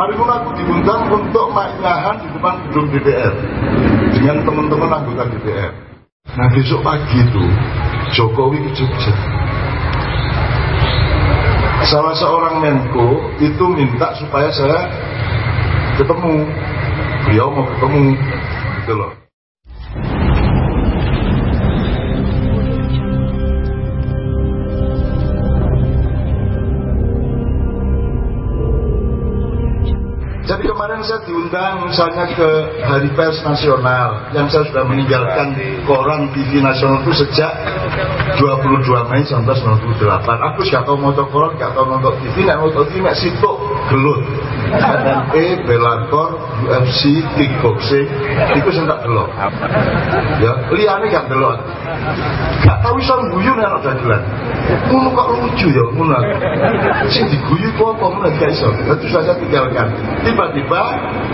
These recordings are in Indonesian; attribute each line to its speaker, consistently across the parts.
Speaker 1: Mari pun aku diundang untuk maknyahan di depan gedung DPR dengan teman-teman anggota DPR. Nah besok pagi itu Jokowi ke Jogja. Salah seorang Menko itu minta supaya saya ketemu. Beliau mau ketemu, gitu loh. Kemarin saya diundang misalnya ke Hari Pers Nasional yang saya sudah meninggalkan di koran TV Nasional itu sejak 22 Mei 1998. Aku gak tahu mau koran, gak tahu nonton TV, nek nonton TV nek sitok gelut. MMA, Bellator, UFC, kickboxing, itu saya tak. Ya, liane gak delok. Gak tahu iso guyu nek ana dagelan. Ngono kok lucu ya, ngono. Sing diguyu kok apa ngono gak. Itu saja tinggalkan. Tiba-tiba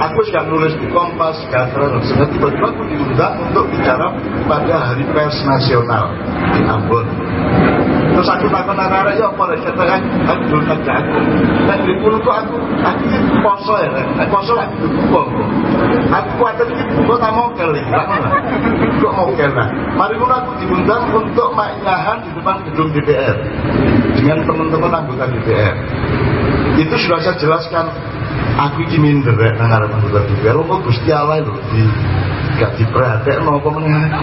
Speaker 1: aku sudah nulis di Kompas, Gatra, sebagainya. Tiba-tiba aku diundang untuk bicara pada Hari Pers Nasional di Ambon. Terus aku takut anak-anak ya apa lagi katakan aku belum aku. Dan di puluh tuh aku aku ini poso ya kan. Poso lagi buka. Aku khawatir ini buka tak mau kali. Kok mau kali. Mari pun aku diundang untuk maknyahan di depan gedung DPR dengan teman-teman anggota DPR. Itu sudah saya jelaskan aku iki minder rek nang arep anggota DPR kok Gusti Allah lho di gak diperhatekno apa meneh.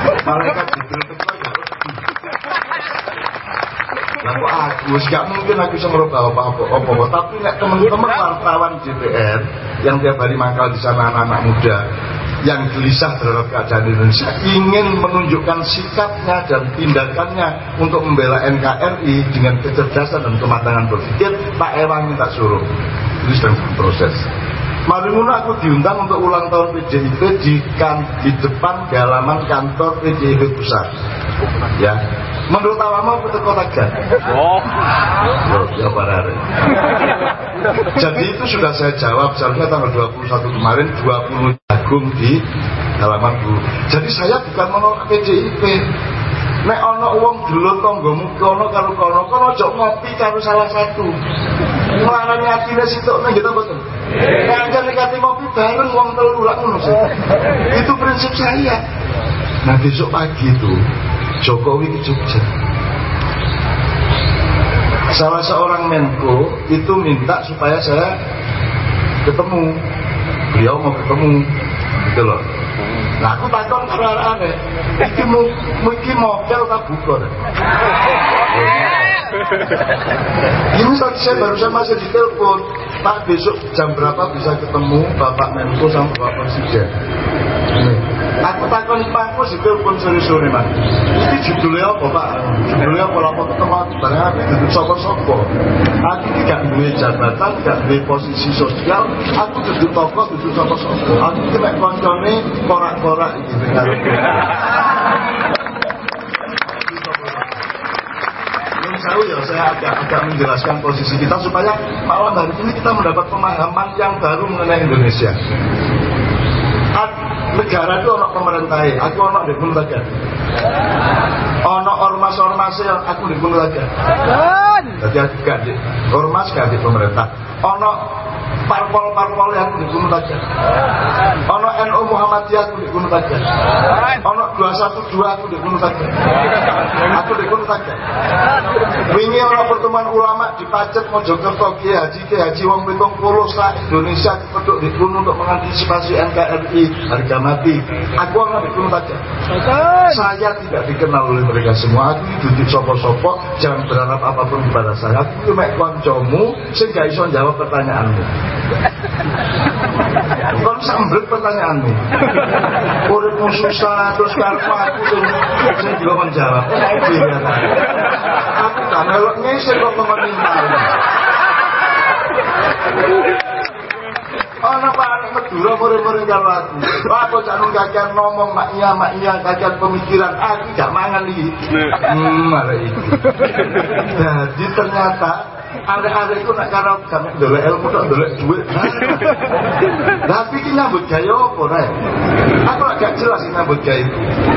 Speaker 1: Malaikat Jibril teko ya. Lah kok aku wis gak mungkin aku bisa merubah apa-apa. Apa tapi nek teman-teman wartawan DPR yang tiap hari mangkal di sana anak-anak muda yang gelisah terhadap keadaan Indonesia ingin menunjukkan sikapnya dan tindakannya untuk membela NKRI dengan kecerdasan dan kematangan berpikir Pak Ewan minta suruh. Ini sedang proses Mari aku diundang untuk ulang tahun PJIP di, kan, di depan halaman kantor PJIP pusat. Ya, menurut awam aku kota Gan.
Speaker 2: Oh.
Speaker 1: Ya para hari. Jadi itu sudah saya jawab seharusnya tanggal 21 kemarin 20 jagung di halaman guru. Jadi saya bukan menolak PJIP. Nek ana wong dulur tanggamu kono karo kono, kono aja ngopi karo salah satu. Melarani atine sitok nang kita boten. Kancan nekati ngopi bareng wong telu lak ngono sih. Itu prinsip saya. Nah besok pagi itu Jokowi ke Jogja. Salah seorang Menko itu minta supaya saya ketemu. Beliau mau ketemu, gitu loh. Nah aku takon karo arek iki mu iki. Ini tadi saya barusan masih ditelepon Pak besok jam berapa bisa ketemu Bapak Menko sama Bapak Presiden. Aku takon Pak aku ditelepon sore-sore Mas. Ini judulnya apa Pak? Judulnya apa lama ketemu Barang aku duduk sopo-sopo Aku tidak duwe jabatan, tidak duwe posisi sosial. Aku duduk toko, duduk sopo-sopo Aku kena koncone korak-korak gitu tahu ya saya agak agak menjelaskan posisi kita supaya malam hari ini kita mendapat pemahaman yang baru mengenai Indonesia. Negara itu ono pemerintah, aku ono di lembaga. Ono ormas-ormas yang aku di lembaga. Jadi aku gak di ormas gak di pemerintah. Ono parpol-parpol yang di Gunung Tajam. Ono NU Muhammadiyah aku di Gunung Tajam. Ono 212 aku di Gunung Tajam. Aku di Gunung Tajam. Wingi ono pertemuan ulama di Pacet Mojokerto Kiai Haji Kiai Haji Wong Pitung Puluh sa Indonesia dipeduk di Gunung untuk mengantisipasi NKRI harga mati. Aku ono di Gunung Tajam. Saya tidak dikenal oleh mereka semua. Aku duduk sopo-sopo, jangan berharap apa pun kepada saya. Aku cuma koncomu, sehingga iso jawab pertanyaanmu. Kon sambret pertanyaanmu. Uripmu susah terus karepmu aku sing sing juga kon jawab. Enak dhewe. Aku gak melok ngisir kok ngomong. Ana Pak Madura murid-murid karo aku. Aku cak nung kakean ngomong mak iya mak iya kakean pemikiran aku gak mangan iki. Hmm, malah iki. Jadi ternyata ada-ada itu nak cara kami dolek ilmu tak dolek duit. Tapi ini nyambut apa nih? Aku agak jelas nyambut itu.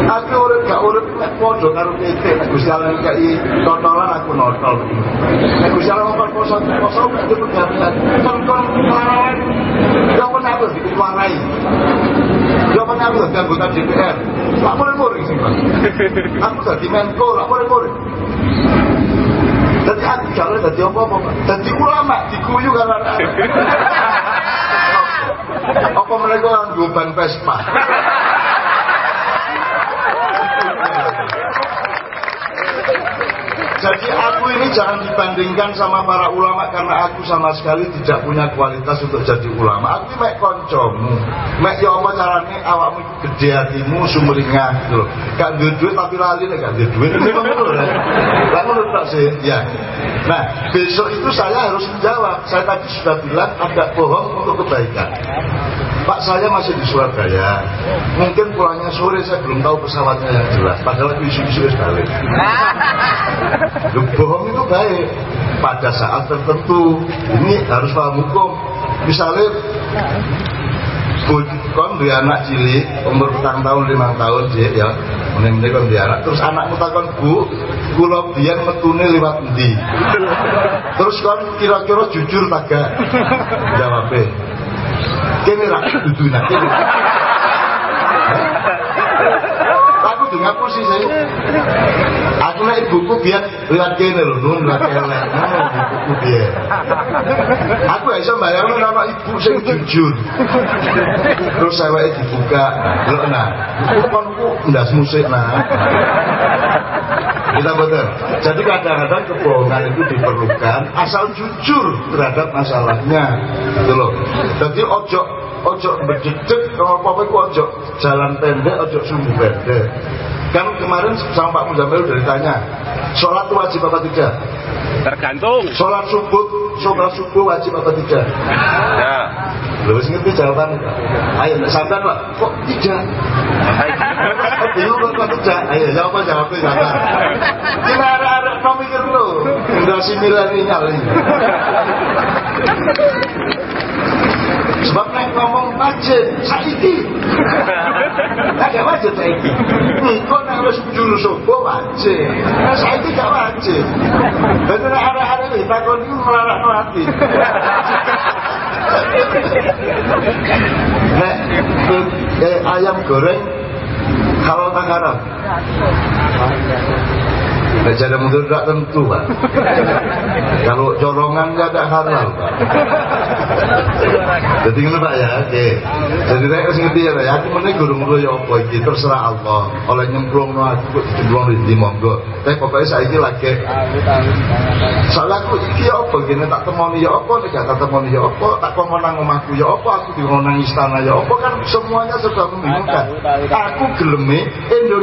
Speaker 1: Aku urut gak urut nek podo karo PT nek Gusti Allah iki tontonan aku nonton. Nek Gusti Allah ngomong poso poso itu pegawean. Tonton lawan. Ya pun aku dikeluarai. Ya pun aku dadi anggota DPR. Pak. Aku dadi Menko, mulai-mulai. Jadi aku jalan jadi apa-apa, jadi ulama diguyu karena apa mereka orang ban Vespa. Jadi aku ini jangan dibandingkan sama para ulama karena aku sama sekali tidak punya kualitas untuk jadi ulama. Aku ini mek koncomu, mek ya apa carane awakmu gede hatimu sumringah gitu loh. Gak duit tapi lali nek gak duit duit. Lah menurut tak sih ya. Nah besok itu saya harus menjawab. Saya tadi sudah bilang agak bohong untuk kebaikan. Saya masih di Surabaya. Mungkin pulangnya sore saya belum tahu pesawatnya yang jelas. Padahal isu-isu balik. Loh, bohong itu baik pada saat tertentu. Ini harus paham hukum. Misalnya kon dia anak cilik umur petang tahun lima tahun sih ya mending kon dia anak terus anakmu takon bu kula biyen metune liwat endi terus kon kira-kira jujur tak gak jawabe kene ra dudu aku posisi saya. Aku nek ibuku biar lihat kene lho nun lihat kene ibuku biar. Aku gak iso bayangno nama ibu sing jujur. Terus saya dibuka lho nah. Kuponku ndas musik nah kita betul. Jadi kadang-kadang kebohongan itu diperlukan asal jujur terhadap masalahnya. Gitu loh. Jadi ojo ojo berdicek kalau apa itu ojo jalan pendek, ojo sumbu pendek. Kan kemarin sama Pak Muzamil udah ditanya, sholat wajib apa tidak?
Speaker 2: Tergantung.
Speaker 1: Sholat subuh, sholat subuh wajib apa tidak?
Speaker 2: Ya.
Speaker 1: Lu wis ngerti jawaban Ayo sampean Pak, kok tidak? Bingung kok kok tidak? Ayo jawab jawabnya sampean. Kita arek-arek no mikir lu. Generasi milenial ini. Sebab nek ngomong wajib saiki. Agak wajib saiki. Engko nek wis juru subuh wajib. Nah saiki gak wajib. Dadi nek arek-arek iki takon iki melarang hati. Nek eh, ayam goreng kalau tak haram? Jadi mundur tidak tentu pak. Kalau corongan nggak ada halal pak. Jadi ini pak ya, oke. Jadi saya harus ngerti ya pak. Aku mana guru guru ya apa ini terserah Allah. Oleh nyemplung no aku nyemplung di monggo. Tapi pokoknya saya ini lagi. Soalnya aku iki ya apa gini tak temoni ya apa, gak tak temoni ya apa, tak kongkon nang omahku ya apa, aku di istana ya apa kan semuanya sudah membingungkan. Aku gelemi Indonesia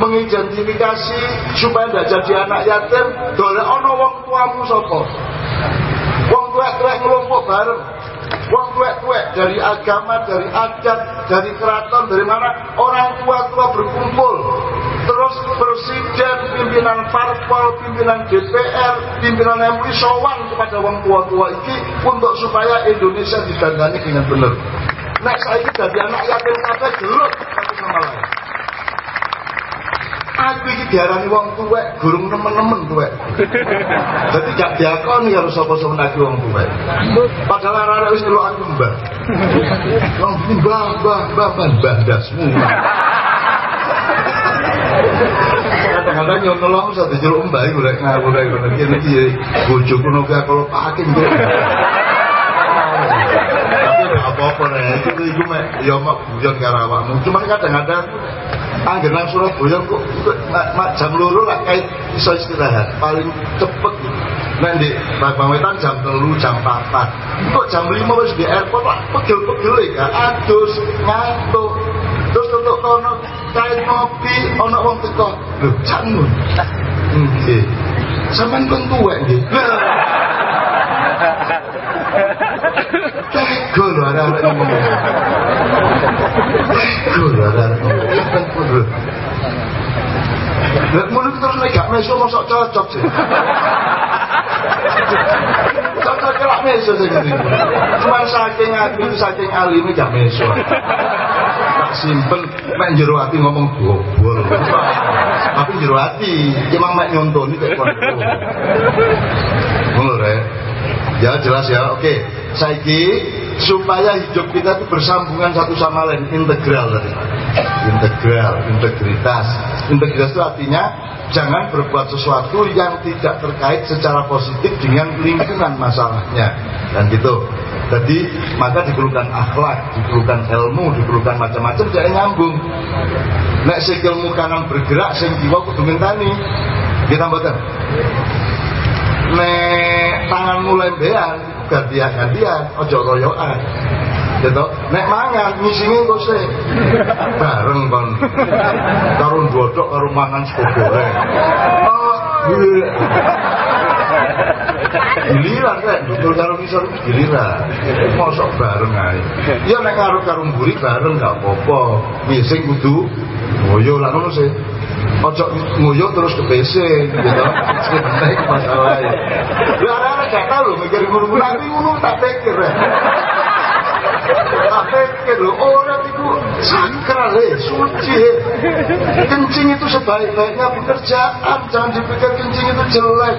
Speaker 1: mengidentifikasi supaya tidak jadi anak yatim dole ono wong tuamu sapa? Wong tuwek-tuwek ngelompok bareng. Wong tuwek-tuwek dari agama dari adat dari keraton dari mana orang tua-tua berkumpul. Terus presiden pimpinan parpol pimpinan DPR pimpinan MUI sowan kepada wong tua-tua ini untuk supaya Indonesia didandani dengan benar Nek saya jadi anak yatim kabeh gelut satu sama lain aku iki diarani wong tuwek gurung nemen-nemen tuwek. Dadi gak diakoni harus sapa-sapa nagi wong tuwek. Padahal arek wis nyeluk aku mbah. Wong ini mbah mbah mbah mbah dasmu kadang-kadang yang nolong usah dijeluk mbah iku lek ngawur iku nek iki bojoku nek tapi gak apa-apa itu iku mek ya mak guyon karo awakmu. Cuman kadang-kadang Angger nang Surabaya kok mak jam loro lah kait iso istirahat. Paling cepet. Nek di Bang Wetan jam telu jam papat. Kok jam lima wis di airport lah pegel-pegel ya adus ngantuk. Terus untuk kono kait ngopi ono wong teko. Lho jangun nggih. Sampean kon tuwek nggih Ada-ada ngomong Lihat mulut terus nek gak meso mosok cocok sih. Cocok kelak meso sing ngene. Cuma saking aku saking alime gak meso. Tak simpen mek jero ati ngomong gobol. Tapi jero ati emang mek nyontoni kayak kono. Ngono. Ya jelas ya. Oke. Saiki supaya hidup kita itu bersambungan satu sama lain integral tadi. Integral integritas. Integritas itu artinya jangan berbuat sesuatu yang tidak terkait secara positif dengan lingkungan masalahnya. Dan gitu. Jadi maka diperlukan akhlak diperlukan ilmu diperlukan macam-macam jadi nyambung. Nek sikilmu kanan bergerak sing jiwa kudu ngenteni. Kita mboten? Nek tangan mulai bean gantian-gantian ojo royoan gitu. Nek mangan sih. Bareng kon. Karun dodok karo mangan sego goreng oh giliran kan duduk karo ngisor giliran. Mosok bareng ae. Ya nek karo karo mburi bareng gak apa-apa. Ngising kudu ngoyo. Lah ngono sih. Ojo nguyu terus ke PC gitu. Sebenarnya masalahnya tahu lo mikir ngono nanti ngono tak pikir. Tak pikir lo orang itu sakral ya suci ya kencing itu sebaik-baiknya pekerjaan jangan dipikir kencing itu jelek.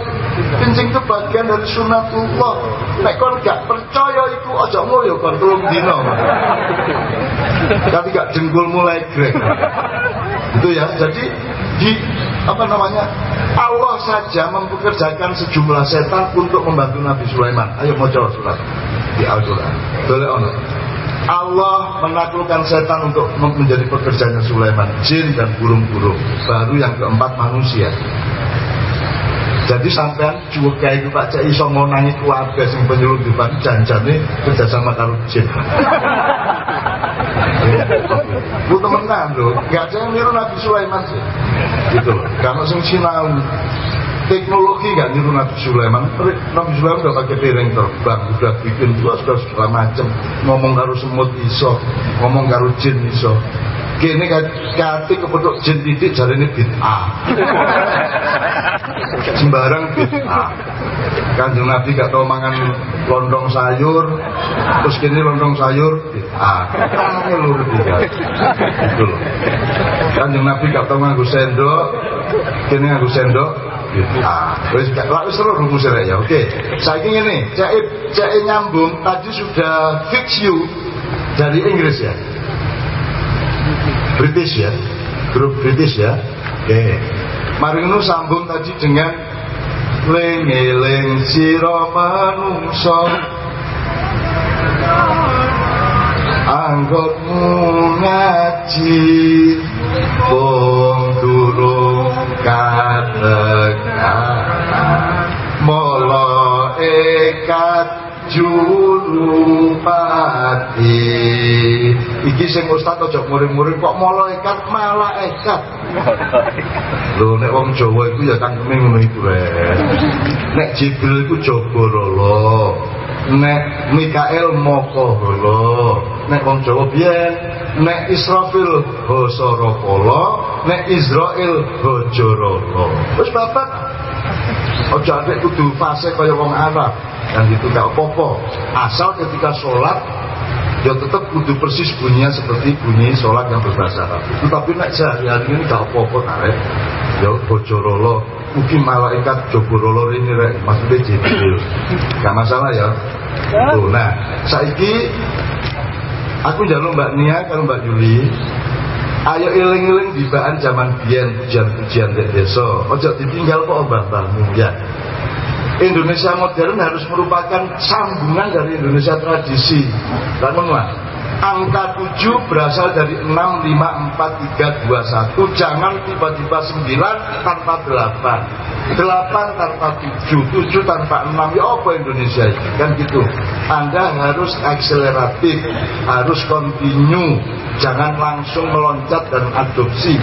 Speaker 1: Kencing itu bagian dari sunatullah nek kon gak percaya itu ojo nguyu kon telung dino tapi gak jengkul mulai grek. Itu ya jadi di apa namanya Allah saja mempekerjakan sejumlah setan untuk membantu Nabi Sulaiman. Ayo mau jawab surat di Al-Quran. Boleh ono? Allah menaklukkan setan untuk menjadi pekerjaannya Sulaiman. Jin dan burung-burung. Baru yang keempat manusia. Jadi sampean juga itu Pak Cek iso ngonangi keluarga sing penyelundupan janjane kerjasama karo jin Lu temenan loh, gak ada yang niru Nabi Sulaiman sih. Gitu loh. Karena sing sinau teknologi gak niru Nabi Sulaiman. Nabi Sulaiman udah pakai piring terbang, udah bikin tuas, udah segala macem. Ngomong karo semut iso, ngomong karo jin iso. Kini kati kepeduk jin titik jari ini bid'ah. Sembarang bid'ah. Kanjeng Nabi gak tau mangan lontong sayur, terus kini lontong sayur bid'ah. Ini lu ketiga. Itu loh. Kanjeng Nabi gak tau nganggu sendok, kini nganggu sendok bid'ah. Wis lak wis seru rumus ya. Oke. Saiki ngene, cek cek nyambung tadi sudah fix you dari Inggris ya. British ya. Grup British ya. Oke. Mari nu sambung tadi dengan lengeleng siro manungso anggotmu ngaji wong durung katekan molo ekat juru pati iki sing ustaz aja murid-murid kok malaikat malaikat lho nek wong Jawa iku ya cangkeme ngono iku rek nek Jibril iku Jabarala nek Mikael Mokaholo nek wong Jawa biyen. Nek Israfil Hasarapala nek Israel Hajarala wis bapak Ojo atik kudu fase kaya wong Arab. Dan itu gak apa-apa. Asal ketika sholat ya tetap kudu persis bunyinya seperti bunyi sholat yang berbahasa Arab. Tetapi nek sehari-hari ini gak apa-apa tarik ya bojorolo mungkin malaikat joborolo ini rek. Maksudnya jibril. Gak masalah ya? Tuh, nah saiki aku jalur mbak Nia kalau mbak Yuli. Ayo iling-iling dibaan zaman biyen pujian-pujian di desa. Ojo ditinggal kok mbah-mbahmu ya. Indonesia modern harus merupakan sambungan dari Indonesia tradisi. Dan Angka 7 berasal dari 6, 5, 4, 3, 2, 1 Jangan tiba-tiba 9 tanpa 8 8 tanpa 7 7 tanpa 6 Ya apa Indonesia Kan gitu. Anda harus akseleratif Harus continue. Jangan langsung meloncat dan adopsi.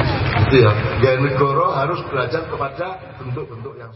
Speaker 1: Gitu ya. Gaya negara harus belajar kepada bentuk-bentuk yang